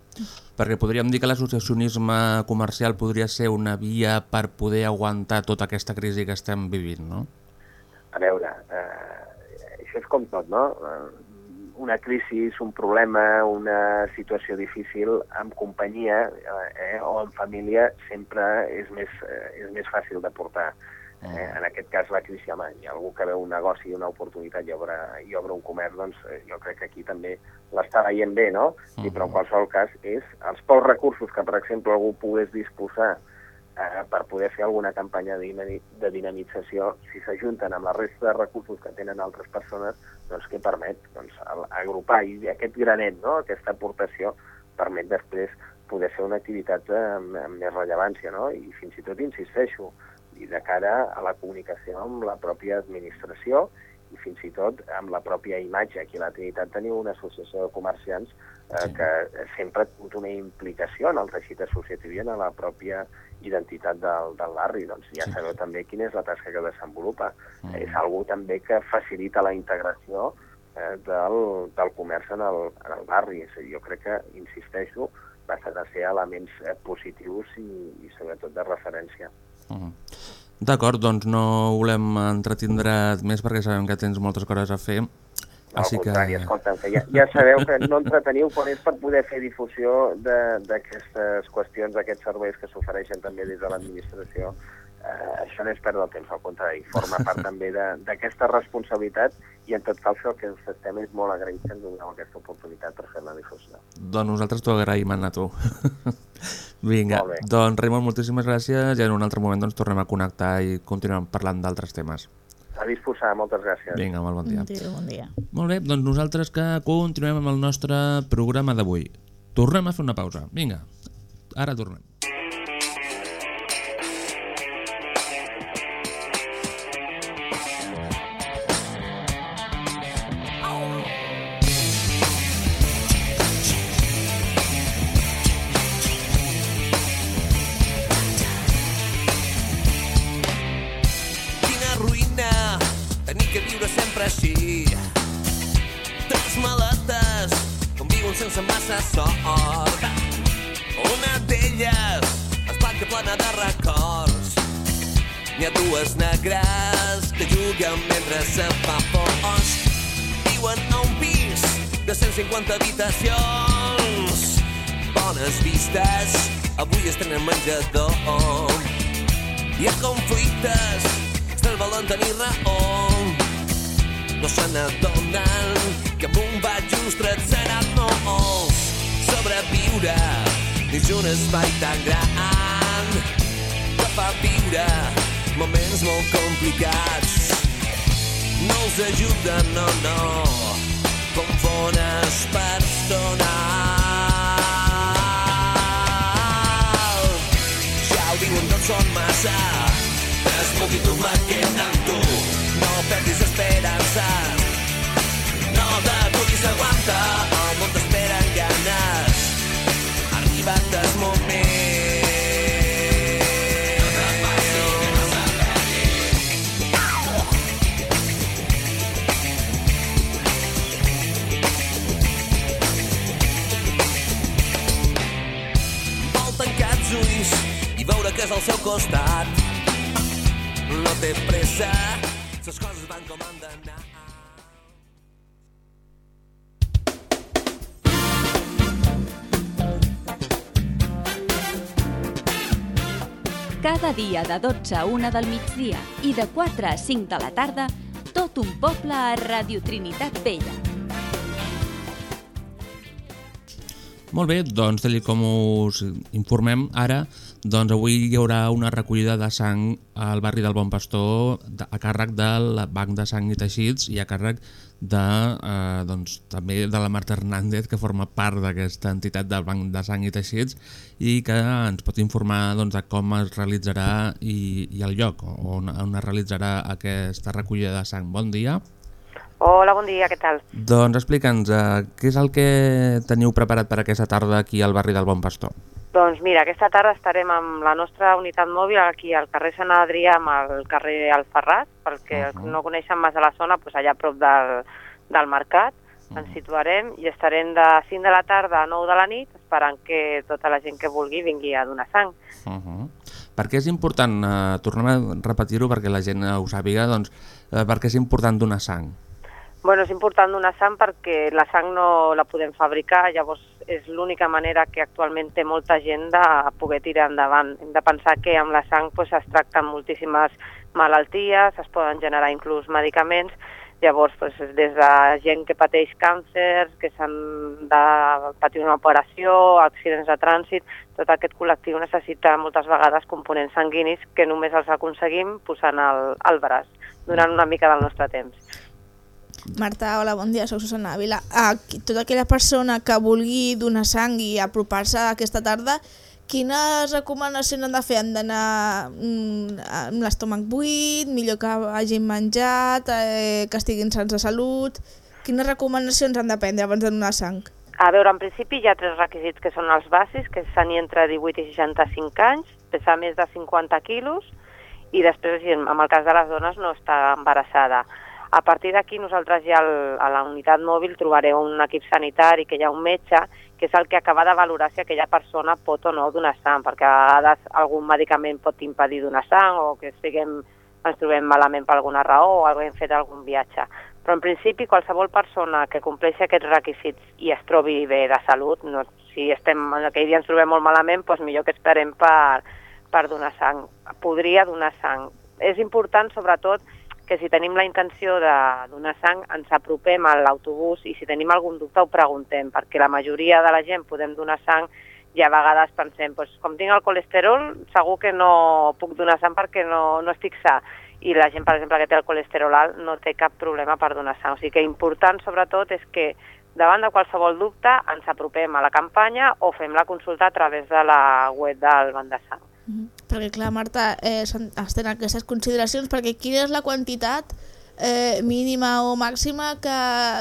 Perquè podríem dir que l'associacionisme comercial podria ser una via per poder aguantar tota aquesta crisi que estem vivint, no? A veure, eh, això és com tot, no? Eh, una crisi, un problema, una situació difícil amb companyia eh, o en família sempre és més, eh, és més fàcil de portar. Eh, en aquest cas la crisi, home, hi ha algú que veu un negoci i una oportunitat i obre, i obre un comerç, doncs eh, jo crec que aquí també l'està veient bé, no? I però en qualsevol cas és els pocs recursos que, per exemple, algú pogués disposar eh, per poder fer alguna campanya de, dinami- de dinamització, si s'ajunten amb la resta de recursos que tenen altres persones, doncs què permet? Doncs agrupar i aquest granet, no? aquesta aportació, permet després poder fer una activitat amb, amb més rellevància, no? I fins i tot insisteixo, i de cara a la comunicació amb la pròpia administració i fins i tot amb la pròpia imatge. Aquí a la Trinitat teniu una associació de comerciants eh, que sempre ha tingut una implicació en el teixit associatiu i en la pròpia identitat del, del barri. Doncs ja sabeu també quina és la tasca que desenvolupa. Mm. És algú també que facilita la integració eh, del, del comerç en el, en el barri. És a dir, jo crec que, insisteixo, passen a ser elements eh, positius i, i sobretot de referència. -huh. D'acord, doncs no volem entretindre més perquè sabem que tens moltes coses a fer. Així que... escolta'm, que ja, ja sabeu que no entreteniu quan és per poder fer difusió de- d'aquestes qüestions, d'aquests serveis que s'ofereixen també des de l'administració. Eh, això no és perdre el temps, al contrari, forma part també de- d'aquesta responsabilitat i en tot cas el que ens estem és molt agraïts que ens doneu aquesta oportunitat per fer la difusió. Doncs nosaltres t'ho agraïm, Anna, tu. Vinga, doncs Raimon, moltíssimes gràcies i en un altre moment doncs, tornem a connectar i continuem parlant d'altres temes. A disposar, moltes gràcies. Vinga, molt bon dia. Adéu, bon dia. Molt bé, doncs nosaltres que continuem amb el nostre programa d'avui. Tornem a fer una pausa. Vinga, ara tornem. Sempre així. Tres maletes conviuen sense massa sort. Una d'elles es blanca plena de records. N'hi ha dues negres que juguen mentre se fa fos. Viuen a un pis de 150 habitacions. Bones vistes, avui estrenen menjador. Hi ha conflictes, se'l volen tenir raó. No se n'adonen que amb un bat just seran molts. Sobreviure dins un espai tan gran que fa viure moments molt complicats. No els ajuden, no, no, confones personal. Ja ho diuen, tots són massa, Ascolti tu ma che tanto non perdi speranza No da aguanta. El món t'espera amb ganes. Arribat el moment. I veure que és al seu costat. No té pressa, les coses van com han d'anar. Cada dia de 12 a 1 del migdia i de 4 a 5 de la tarda, tot un poble a Radio Trinitat Vella. Molt bé, doncs tal com us informem ara, doncs avui hi haurà una recollida de sang al barri del Bon Pastor a càrrec del Banc de Sang i Teixits i a càrrec de, eh, doncs, també de la Marta Hernández, que forma part d'aquesta entitat del Banc de Sang i Teixits i que ens pot informar doncs, de com es realitzarà i, i el lloc on, on es realitzarà aquesta recollida de sang. Bon dia. Hola, bon dia, què tal? Doncs explica'ns, eh, què és el que teniu preparat per aquesta tarda aquí al barri del Bon Pastor? Doncs mira, aquesta tarda estarem amb la nostra unitat mòbil aquí al carrer Sant Adrià amb el carrer Alfarràs, perquè uh -huh. no coneixen massa la zona, doncs allà a prop del, del mercat, uh -huh. ens situarem i estarem de 5 de la tarda a 9 de la nit esperant que tota la gent que vulgui vingui a donar sang. Uh -huh. Per què és important, eh, tornem a repetir-ho perquè la gent ho sàpiga, doncs, eh, per què és important donar sang? Bueno, és important donar sang perquè la sang no la podem fabricar, llavors és l'única manera que actualment té molta gent de poder tirar endavant. Hem de pensar que amb la sang pues, es tracten moltíssimes malalties, es poden generar inclús medicaments, llavors pues, des de gent que pateix càncer, que s'han de patir una operació, accidents de trànsit, tot aquest col·lectiu necessita moltes vegades components sanguinis que només els aconseguim posant el, el braç, donant una mica del nostre temps. Marta, hola, bon dia, soc Susana Ávila. Aquí, tota aquella persona que vulgui donar sang i apropar-se aquesta tarda, quines recomanacions han de fer? Han d'anar mm, amb l'estómac buit, millor que hagin menjat, eh, que estiguin sants de salut... Quines recomanacions han de prendre abans de donar sang? A veure, en principi hi ha tres requisits que són els bàsics, que tenir entre 18 i 65 anys, pesar més de 50 quilos i després, en el cas de les dones, no està embarassada. A partir d'aquí nosaltres ja al, a la unitat mòbil trobareu un equip sanitari, que hi ha un metge, que és el que acaba de valorar si aquella persona pot o no donar sang, perquè a vegades algun medicament pot impedir donar sang o que estiguem, ens trobem malament per alguna raó o haguem fet algun viatge. Però en principi qualsevol persona que compleixi aquests requisits i es trobi bé de salut, no, si estem, aquell dia ens trobem molt malament, doncs millor que esperem per, per donar sang. Podria donar sang. És important, sobretot, que si tenim la intenció de donar sang ens apropem a l'autobús i si tenim algun dubte ho preguntem, perquè la majoria de la gent podem donar sang i a vegades pensem, doncs, com tinc el colesterol, segur que no puc donar sang perquè no, no estic sa. I la gent, per exemple, que té el colesterol alt no té cap problema per donar sang. O sigui que important, sobretot, és que davant de qualsevol dubte ens apropem a la campanya o fem la consulta a través de la web del Banc de Sang. Perquè, clar, Marta, eh, es tenen aquestes consideracions, perquè quina és la quantitat eh, mínima o màxima que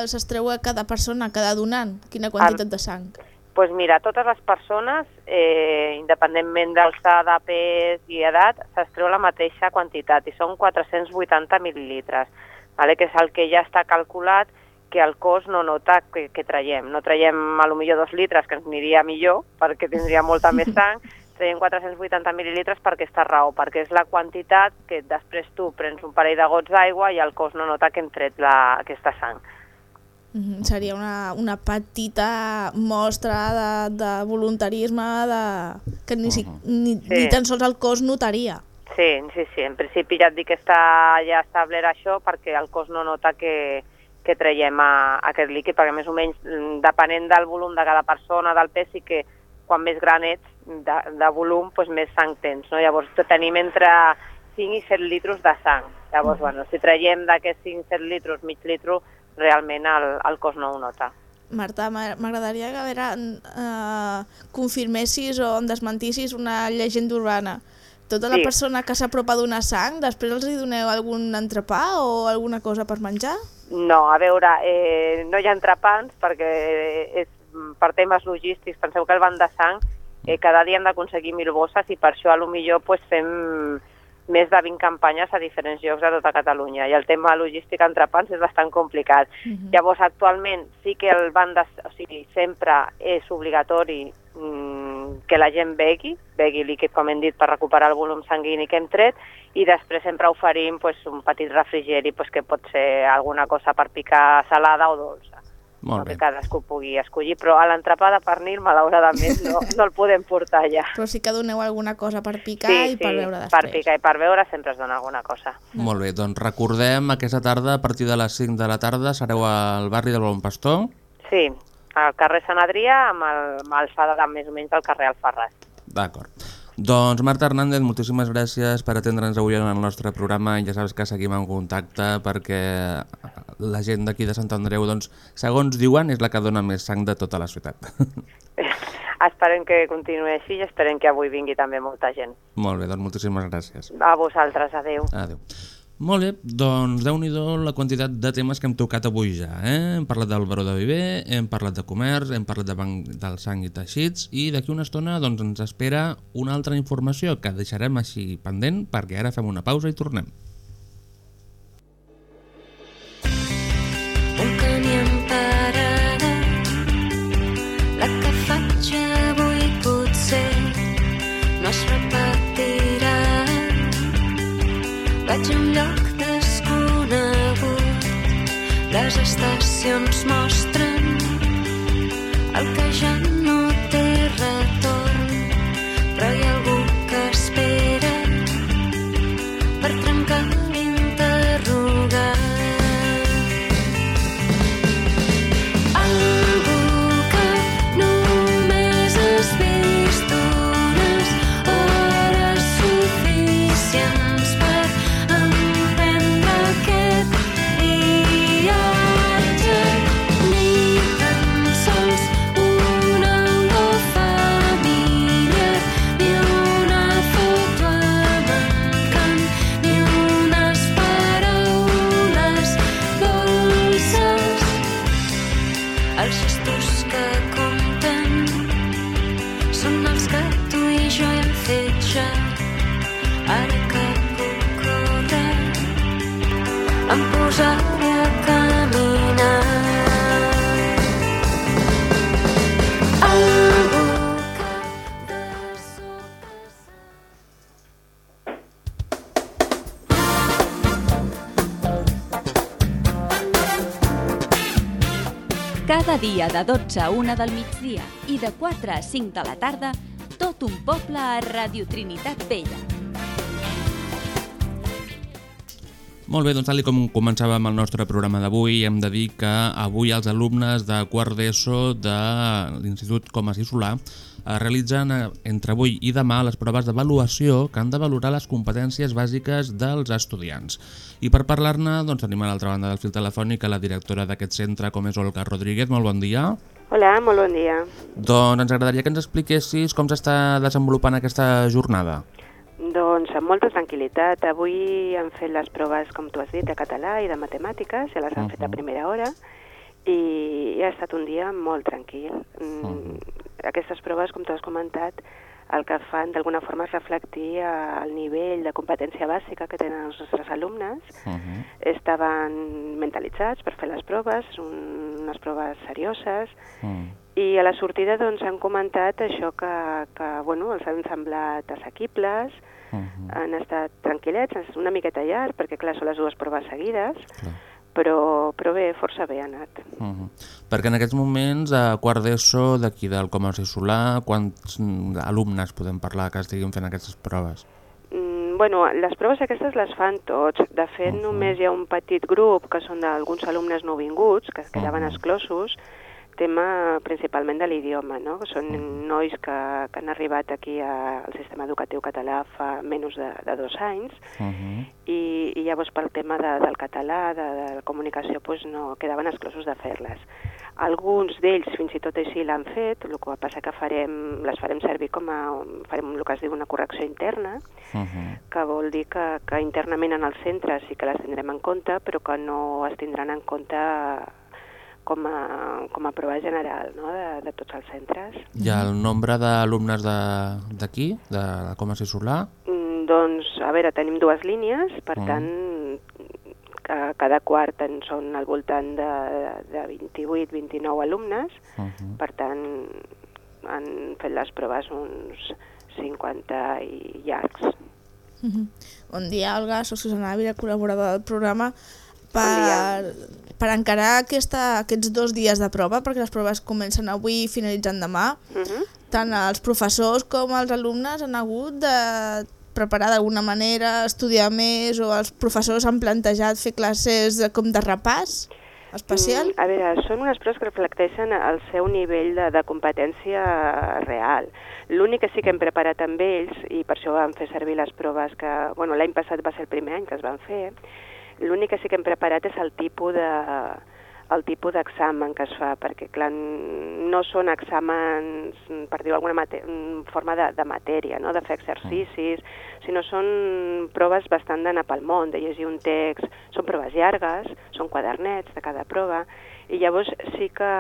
s'estreu a cada persona, cada donant? Quina quantitat de sang? pues mira, totes les persones, eh, independentment d'alçada, pes i edat, s'estreu la mateixa quantitat i són 480 mil·lilitres, vale? que és el que ja està calculat que el cos no nota que, que traiem. No traiem a lo millor dos litres, que ens aniria millor, perquè tindria molta més sang, traiem 480 mil·lilitres per aquesta raó, perquè és la quantitat que després tu prens un parell de gots d'aigua i el cos no nota que hem tret la, aquesta sang. Mhm, Seria una, una petita mostra de, de voluntarisme de... que ni, si, ni, Sí. ni tan sols el cos notaria. Sí, sí, sí. En principi ja et dic que està ja establert això perquè el cos no nota que, que traiem a, aquest líquid, perquè més o menys, mm, depenent del volum de cada persona, del pes, sí que quan més gran ets de, de volum, doncs més sang tens. No? Llavors tenim entre 5 i 7 litres de sang. Llavors, bueno, si traiem d'aquests 5-7 litres, mig litre, realment el, el cos no ho nota. Marta, m'a- m'agradaria que a veure, eh, confirmessis o em desmentissis una llegenda urbana. Tota la Sí. persona que s'apropa a donar sang, després els hi doneu algun entrepà o alguna cosa per menjar? No, a veure, eh, no hi ha entrepans perquè és per temes logístics. Penseu que el banc de sang eh, cada dia hem d'aconseguir mil bosses i per això a lo millor pues, fem més de 20 campanyes a diferents llocs de tota Catalunya i el tema logístic entrepans és bastant complicat. Llavors, actualment sí que el banc de... O sigui, sempre és obligatori mm, que la gent begui, begui líquid, com hem dit, per recuperar el volum sanguini que hem tret, i després sempre oferim pues, un petit refrigeri pues, que pot ser alguna cosa per picar salada o dolça. Molt que bé. cadascú pugui escollir, però a l'entrepà de pernil, malauradament, no, no el podem portar ja. Però sí que doneu alguna cosa per picar Sí, i per sí, veure per després. picar i per veure sempre es dona alguna cosa. Molt bé, doncs recordem aquesta tarda, a partir de les 5 de la tarda, sereu al barri del Bon Pastor. Sí, al carrer Sant Adrià amb el- amb l'alçada de més o menys del carrer Alfarràs. D'acord. Doncs Marta Hernández, moltíssimes gràcies per atendre'ns avui en el nostre programa i ja saps que seguim en contacte perquè la gent d'aquí de Sant Andreu, doncs, segons diuen, és la que dona més sang de tota la ciutat. Esperem que continuï així i esperem que avui vingui també molta gent. Molt bé, doncs moltíssimes gràcies. A vosaltres, adeu. Adéu. Molt bé, doncs déu nhi la quantitat de temes que hem tocat avui ja. Eh? Hem parlat del Baró de Viver, hem parlat de comerç, hem parlat de banc del sang i teixits i d'aquí una estona doncs, ens espera una altra informació que deixarem així pendent perquè ara fem una pausa i tornem. canción small dia de 12 a 1 del migdia i de 4 a 5 de la tarda, tot un poble a Radio Trinitat Vella. Molt bé, doncs tal com començàvem el nostre programa d'avui, hem de dir que avui els alumnes de quart d'ESO de l'Institut Comas i Solà realitzen eh, entre avui i demà les proves d'avaluació que han de valorar les competències bàsiques dels estudiants. I per parlar-ne, doncs tenim a l'altra banda del fil telefònic a la directora d'aquest centre, com és Olga Rodríguez. Molt bon dia. Hola, molt bon dia. Doncs ens agradaria que ens expliquessis com s'està desenvolupant aquesta jornada. Doncs amb molta tranquil·litat. Avui han fet les proves, com tu has dit, de català i de matemàtiques, ja les han fet a primera hora, i ha estat un dia molt tranquil. Mm, Aquestes proves, com tu has comentat, el que fan d'alguna forma és reflectir el nivell de competència bàsica que tenen els nostres alumnes. Estaven mentalitzats per fer les proves, són unes proves serioses, i a la sortida doncs, han comentat això que, que bueno, els han semblat assequibles, han estat tranquil·lets, una miqueta llarg, perquè clar, són les dues proves seguides, però, però bé, força bé ha anat. Uh -huh. Perquè en aquests moments, a quart d'ESO d'aquí del Comerç i Solà, quants mm, alumnes podem parlar que estiguin fent aquestes proves? Mm, bueno, les proves aquestes les fan tots. De fet, només hi ha un petit grup que són d'alguns alumnes nouvinguts, que es quedaven exclosos, tema principalment de l'idioma, no? són nois que, que han arribat aquí a, al sistema educatiu català fa menys de, de dos anys, i, i llavors pel tema de, del català, de, de la comunicació, doncs no quedaven exclosos de fer-les. Alguns d'ells fins i tot així l'han fet, el que passa que farem, les farem servir com a, farem el que es diu una correcció interna, que vol dir que, que internament en el centre sí que les tindrem en compte, però que no es tindran en compte com a, com a prova general no? de, de tots els centres. I el nombre d'alumnes de- d'aquí, de, de Comerç i Solà? Mm, doncs, a veure, tenim dues línies, per Mm. tant, que cada quart en són al voltant de, de 28-29 alumnes, Mhm. per tant, han fet les proves uns 50 i llargs. Mhm. Bon dia, Olga, soc Susana Ávila, col·laboradora del programa. Per, per encarar aquesta, aquests dos dies de prova, perquè les proves comencen avui i finalitzen demà, Uh -huh. tant els professors com els alumnes han hagut de preparar d'alguna manera, estudiar més, o els professors han plantejat fer classes de, com de repàs especial? Mm, a veure, són unes proves que reflecteixen el seu nivell de, de competència real. L'únic que sí que hem preparat amb ells, i per això vam fer servir les proves que... Bueno, l'any passat va ser el primer any que es van fer, l'únic que sí que hem preparat és el tipus de el tipus d'examen que es fa, perquè clar, no són exàmens, per dir-ho d'alguna forma de, de matèria, no? de fer exercicis, sinó són proves bastant d'anar pel món, de llegir un text, són proves llargues, són quadernets de cada prova, i llavors sí que,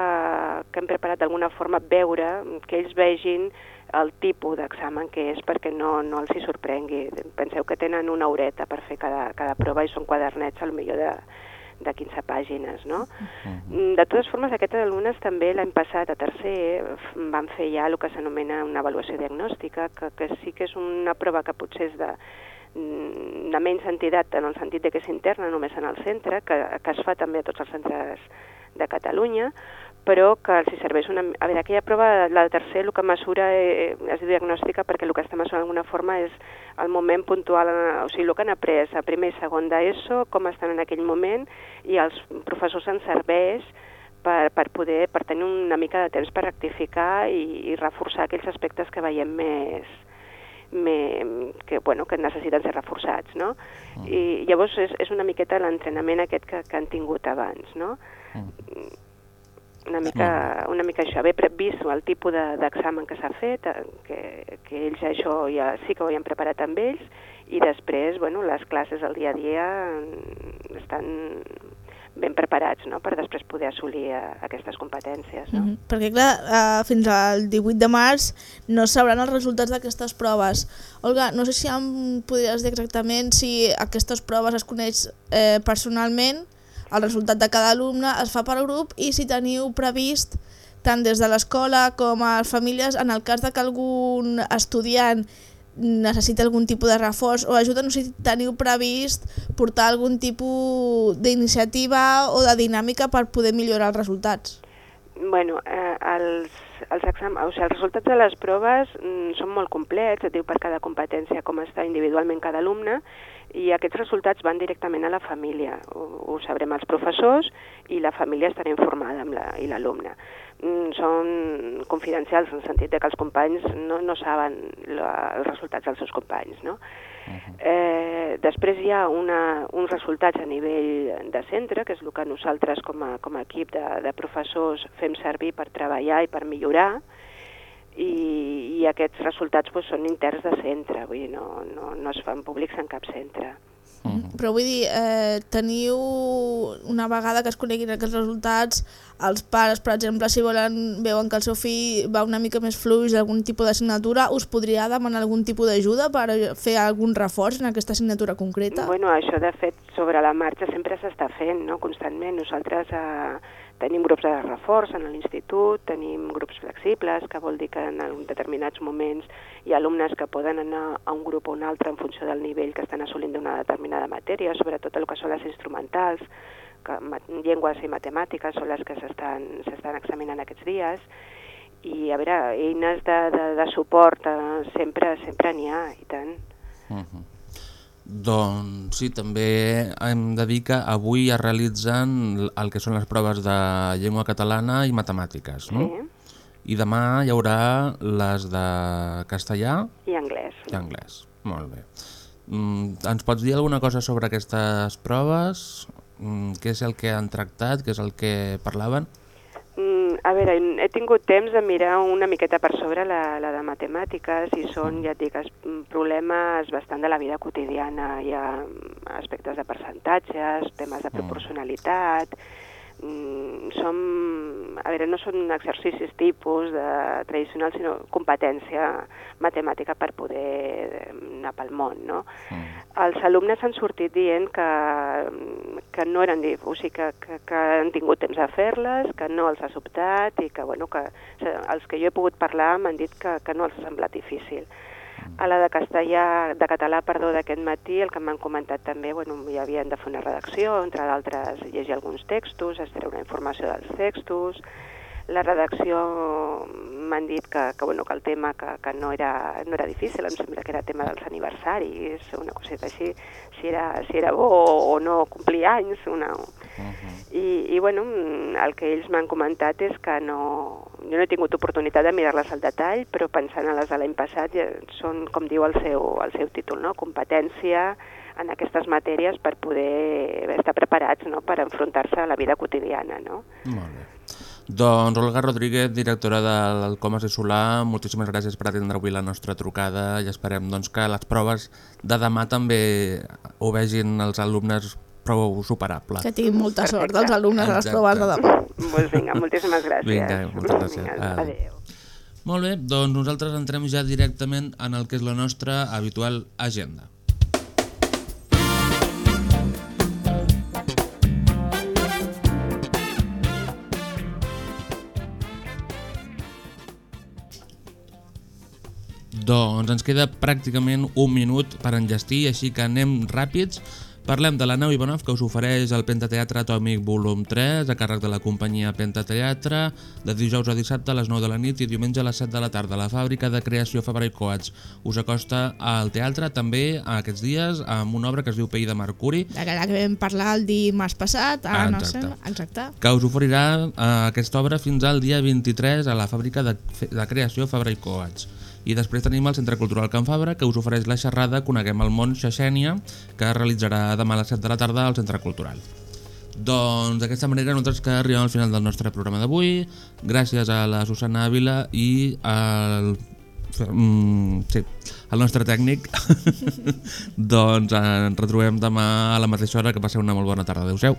que hem preparat d'alguna forma veure, que ells vegin el tipus d'examen que és perquè no, no els hi sorprengui. Penseu que tenen una horeta per fer cada, cada prova i són quadernets, potser de, de 15 pàgines, no? Mm, De totes formes, aquests alumnes també l'any passat, a tercer, van fer ja el que s'anomena una avaluació diagnòstica, que, que sí que és una prova que potser és de, de menys entitat en el sentit de que és interna només en el centre, que, que es fa també a tots els centres de Catalunya, però que els serveix una... A veure, aquella prova, la de tercer, el que mesura eh, és diagnòstica perquè el que està mesurant d'alguna forma és el moment puntual, eh, o sigui, el que han après a primer i segon d'ESO, com estan en aquell moment, i els professors ens serveix per, per poder per tenir una mica de temps per rectificar i, i reforçar aquells aspectes que veiem més, me, que, bueno, que necessiten ser reforçats, no? I llavors és, és una miqueta l'entrenament aquest que, que han tingut abans, no? Una mica, una mica això, haver vist el tipus de- d'examen que s'ha fet, eh, que, que ells això ja sí que ho havien preparat amb ells, i després, bueno, les classes al dia a dia mm, estan ben preparats, no?, per després poder assolir eh, aquestes competències, no? Mhm. Perquè, clar, eh, fins al 18 de març no sabran els resultats d'aquestes proves. Olga, no sé si em podries dir exactament si aquestes proves es coneix eh, personalment, el resultat de cada alumne es fa per grup i si teniu previst tant des de l'escola com a les famílies, en el cas de que algun estudiant necessita algun tipus de reforç o ajuda, no sé si teniu previst portar algun tipus d'iniciativa o de dinàmica per poder millorar els resultats. Bueno, eh, els, els, o sigui, els resultats de les proves mm, són molt complets, et diu per cada competència com està individualment cada alumne, i aquests resultats van directament a la família. Ho, ho sabrem els professors i la família estarà informada amb la, i l'alumne. Mm, són confidencials en el sentit de que els companys no, no saben la, els resultats dels seus companys, no? Eh, després hi ha una, uns resultats a nivell de centre, que és el que nosaltres com a, com a equip de, de professors fem servir per treballar i per millorar, i, i aquests resultats doncs, són interns de centre, vull dir, no, no, no es fan públics en cap centre. Però vull dir, eh, teniu una vegada que es coneguin aquests resultats, els pares, per exemple, si volen, veuen que el seu fill va una mica més fluix d'algun tipus d'assignatura, us podria demanar algun tipus d'ajuda per fer algun reforç en aquesta assignatura concreta? Bueno, això de fet sobre la marxa sempre s'està fent, no?, constantment. Nosaltres eh, tenim grups de reforç en l'institut, tenim grups flexibles, que vol dir que en determinats moments hi ha alumnes que poden anar a un grup o un altre en funció del nivell que estan assolint d'una determinada matèria, sobretot el que són les instrumentals, que llengües i matemàtiques són les que s'estan examinant aquests dies, i a veure, eines de, de, de suport eh, sempre sempre n'hi ha, i tant. Mhm. Doncs sí, també hem de dir que avui es realitzen el que són les proves de llengua catalana i matemàtiques, no? Sí. I demà hi haurà les de castellà I anglès. i anglès. Molt bé. Mm, ens pots dir alguna cosa sobre aquestes proves? Mm, què és el que han tractat? Què és el que parlaven? Mm, a veure, he tingut temps de mirar una miqueta per sobre la, la de matemàtiques i són, ja et dic, es- mm, problemes bastant de la vida quotidiana. Hi ha mm, aspectes de percentatges, temes de proporcionalitat, mm, som, a veure, no són exercicis tipus de tradicionals, sinó competència matemàtica per poder anar pel món, no? Els alumnes han sortit dient que, que no eren, o sigui, que, que, que han tingut temps de fer-les, que no els ha sobtat i que, bueno, que els que jo he pogut parlar m'han dit que, que no els ha semblat difícil. A la de castellà, de català, perdó, d'aquest matí, el que m'han comentat també, bueno, hi havien de fer una redacció, entre d'altres llegir alguns textos, extreure informació dels textos, la redacció m'han dit que, que, bueno, que el tema que, que no, era, no era difícil, em sembla que era tema dels aniversaris, una coseta així, si era, si era bo o no complir anys, una... I, I, bueno, el que ells m'han comentat és que no... Jo no he tingut oportunitat de mirar-les al detall, però pensant en les de l'any passat ja són, com diu el seu, el seu títol, no? competència en aquestes matèries per poder estar preparats no? per enfrontar-se a la vida quotidiana. No? Molt bé. Doncs Olga Rodríguez, directora del Comas i Solà, moltíssimes gràcies per atendre avui la nostra trucada i esperem doncs, que les proves de demà també ho vegin els alumnes prou superable. Que tinguin molta sort dels alumnes a les Exacte. proves de demà. Doncs vinga, moltíssimes gràcies. Vinga, moltes gràcies. Vinga, adéu. Molt bé, doncs nosaltres entrem ja directament en el que és la nostra habitual agenda. Doncs ens queda pràcticament un minut per enllestir, així que anem ràpids. Parlem de la nau Ivanov que us ofereix el Pentateatre Atòmic Volum 3 a càrrec de la companyia Pentateatre de dijous a dissabte a les 9 de la nit i diumenge a les 7 de la tarda. La fàbrica de creació Fabra i Coats us acosta al teatre també aquests dies amb una obra que es diu Pell de Mercuri De la que vam parlar el dimarts passat, Ah, no sé, exacte. exacte. que us oferirà eh, aquesta obra fins al dia 23 a la fàbrica de, de creació Fabra i Coats. I després tenim el Centre Cultural Can Fabra, que us ofereix la xerrada Coneguem el món Xaxènia, que es realitzarà demà a les 7 de la tarda al Centre Cultural. Doncs d'aquesta manera nosaltres que arribem al final del nostre programa d'avui. Gràcies a la Susana Ávila i al, mm, sí, al nostre tècnic. doncs ens retrobem demà a la mateixa hora. Que passeu una molt bona tarda. Adéu-siau.